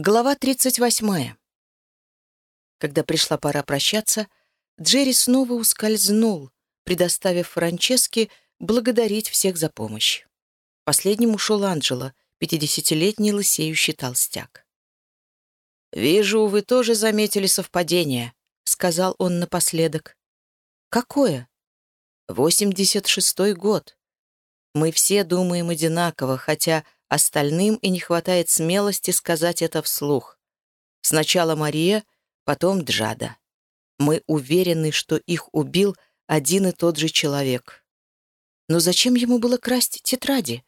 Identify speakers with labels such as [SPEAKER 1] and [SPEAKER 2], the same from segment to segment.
[SPEAKER 1] Глава 38. Когда пришла пора прощаться, Джерри снова ускользнул, предоставив Франческе благодарить всех за помощь. Последним ушел Анджело, пятидесятилетний лысеющий толстяк. «Вижу, вы тоже заметили совпадение», — сказал он напоследок. «Какое?» «Восемьдесят шестой год. Мы все думаем одинаково, хотя Остальным и не хватает смелости сказать это вслух. Сначала Мария, потом Джада. Мы уверены, что их убил один и тот же человек. Но зачем ему было красть тетради?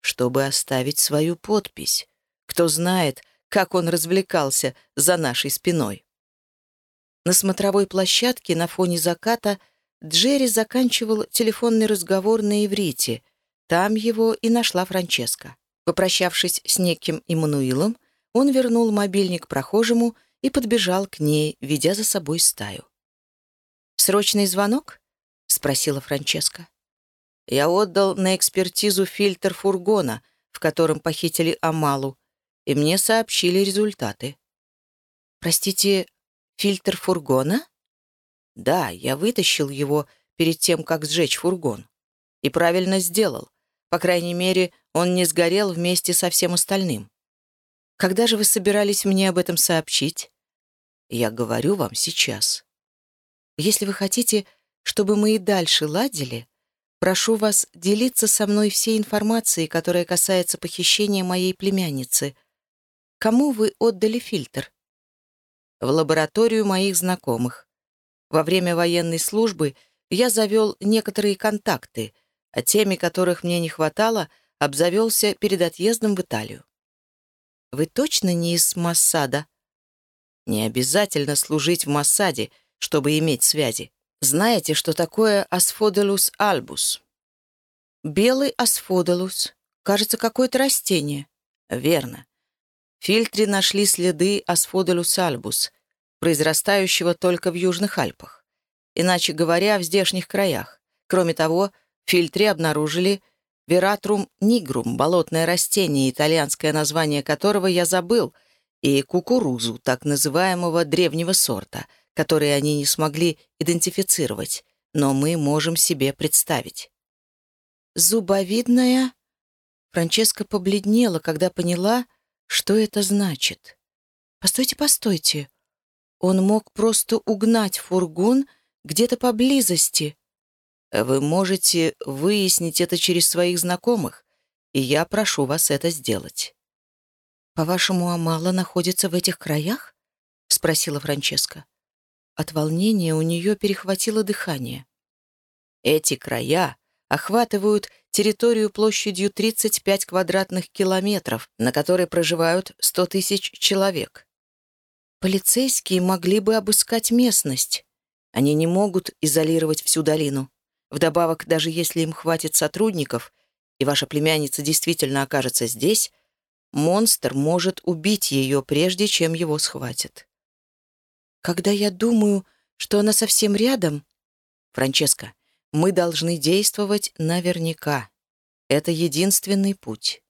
[SPEAKER 1] Чтобы оставить свою подпись. Кто знает, как он развлекался за нашей спиной. На смотровой площадке на фоне заката Джерри заканчивал телефонный разговор на иврите. Там его и нашла Франческа. Попрощавшись с неким Иммануилом, он вернул мобильник прохожему и подбежал к ней, ведя за собой стаю. «Срочный звонок?» — спросила Франческа. «Я отдал на экспертизу фильтр фургона, в котором похитили Амалу, и мне сообщили результаты». «Простите, фильтр фургона?» «Да, я вытащил его перед тем, как сжечь фургон. И правильно сделал. По крайней мере, он не сгорел вместе со всем остальным. Когда же вы собирались мне об этом сообщить? Я говорю вам сейчас. Если вы хотите, чтобы мы и дальше ладили, прошу вас делиться со мной всей информацией, которая касается похищения моей племянницы. Кому вы отдали фильтр? В лабораторию моих знакомых. Во время военной службы я завел некоторые контакты — а теми, которых мне не хватало, обзавелся перед отъездом в Италию. «Вы точно не из Массада?» «Не обязательно служить в Массаде, чтобы иметь связи. Знаете, что такое асфоделус альбус?» «Белый асфоделус. Кажется, какое-то растение». «Верно. В фильтре нашли следы асфоделус альбус, произрастающего только в Южных Альпах. Иначе говоря, в здешних краях. Кроме того, фильтре обнаружили вератрум нигрум, болотное растение, итальянское название которого я забыл, и кукурузу, так называемого древнего сорта, который они не смогли идентифицировать, но мы можем себе представить. «Зубовидная?» Франческа побледнела, когда поняла, что это значит. «Постойте, постойте. Он мог просто угнать фургон где-то поблизости. Вы можете выяснить это через своих знакомых, и я прошу вас это сделать». «По-вашему, Амала находится в этих краях?» — спросила Франческа. От волнения у нее перехватило дыхание. «Эти края охватывают территорию площадью 35 квадратных километров, на которой проживают 100 тысяч человек. Полицейские могли бы обыскать местность. Они не могут изолировать всю долину. Вдобавок, даже если им хватит сотрудников, и ваша племянница действительно окажется здесь, монстр может убить ее, прежде чем его схватят. Когда я думаю, что она совсем рядом... Франческа, мы должны действовать наверняка. Это единственный путь.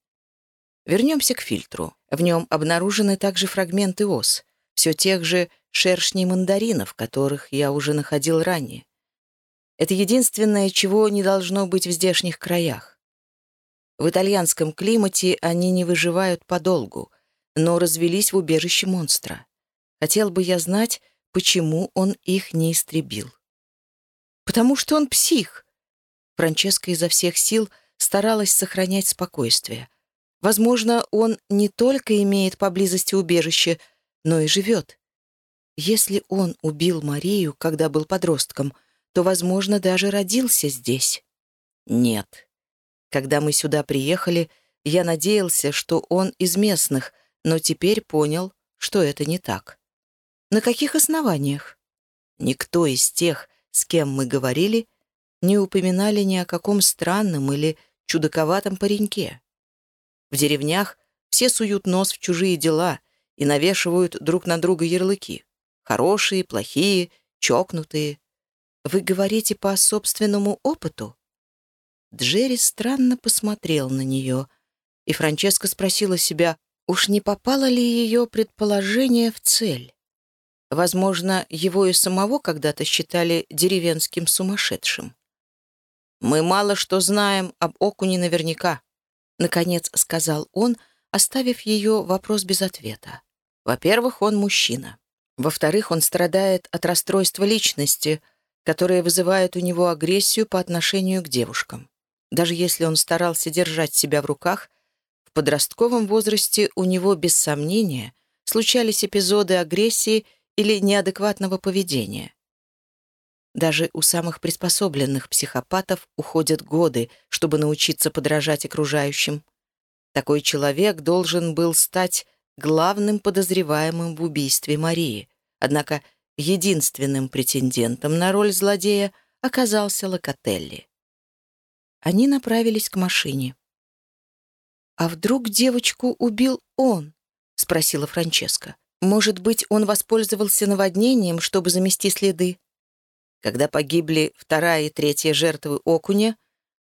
[SPEAKER 1] Вернемся к фильтру. В нем обнаружены также фрагменты ос, все тех же шершней мандаринов, которых я уже находил ранее. Это единственное, чего не должно быть в здешних краях. В итальянском климате они не выживают подолгу, но развелись в убежище монстра. Хотел бы я знать, почему он их не истребил. «Потому что он псих!» Франческа изо всех сил старалась сохранять спокойствие. Возможно, он не только имеет поблизости убежище, но и живет. Если он убил Марию, когда был подростком — то, возможно, даже родился здесь. Нет. Когда мы сюда приехали, я надеялся, что он из местных, но теперь понял, что это не так. На каких основаниях? Никто из тех, с кем мы говорили, не упоминали ни о каком странном или чудаковатом пареньке. В деревнях все суют нос в чужие дела и навешивают друг на друга ярлыки. Хорошие, плохие, чокнутые. Вы говорите по собственному опыту?» Джерри странно посмотрел на нее, и Франческа спросила себя, Уж не попало ли ее предположение в цель? Возможно, его и самого когда-то считали деревенским сумасшедшим. «Мы мало что знаем об окуне наверняка», — наконец сказал он, оставив ее вопрос без ответа. «Во-первых, он мужчина. Во-вторых, он страдает от расстройства личности, которое вызывает у него агрессию по отношению к девушкам. Даже если он старался держать себя в руках, в подростковом возрасте у него, без сомнения, случались эпизоды агрессии или неадекватного поведения. Даже у самых приспособленных психопатов уходят годы, чтобы научиться подражать окружающим. Такой человек должен был стать главным подозреваемым в убийстве Марии, однако единственным претендентом на роль злодея оказался Локотелли. Они направились к машине. «А вдруг девочку убил он?» — спросила Франческа. «Может быть, он воспользовался наводнением, чтобы замести следы?» Когда погибли вторая и третья жертвы Окуня,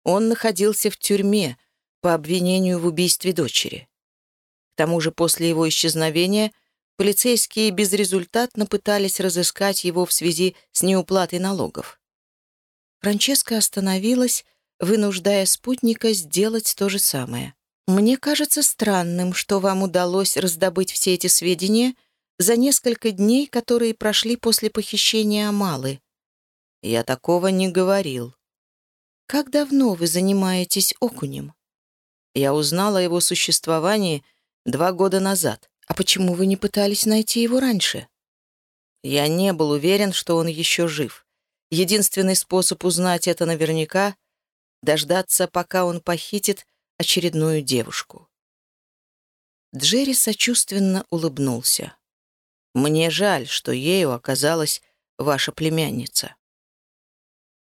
[SPEAKER 1] он находился в тюрьме по обвинению в убийстве дочери. К тому же после его исчезновения полицейские безрезультатно пытались разыскать его в связи с неуплатой налогов. Франческа остановилась, вынуждая спутника сделать то же самое. «Мне кажется странным, что вам удалось раздобыть все эти сведения за несколько дней, которые прошли после похищения Амалы», я такого не говорил. Как давно вы занимаетесь окунем? Я узнал о его существовании два года назад. А почему вы не пытались найти его раньше? Я не был уверен, что он еще жив. Единственный способ узнать это наверняка — дождаться, пока он похитит очередную девушку. Джерри сочувственно улыбнулся. «Мне жаль, что ею оказалась ваша племянница».